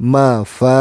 mafazan.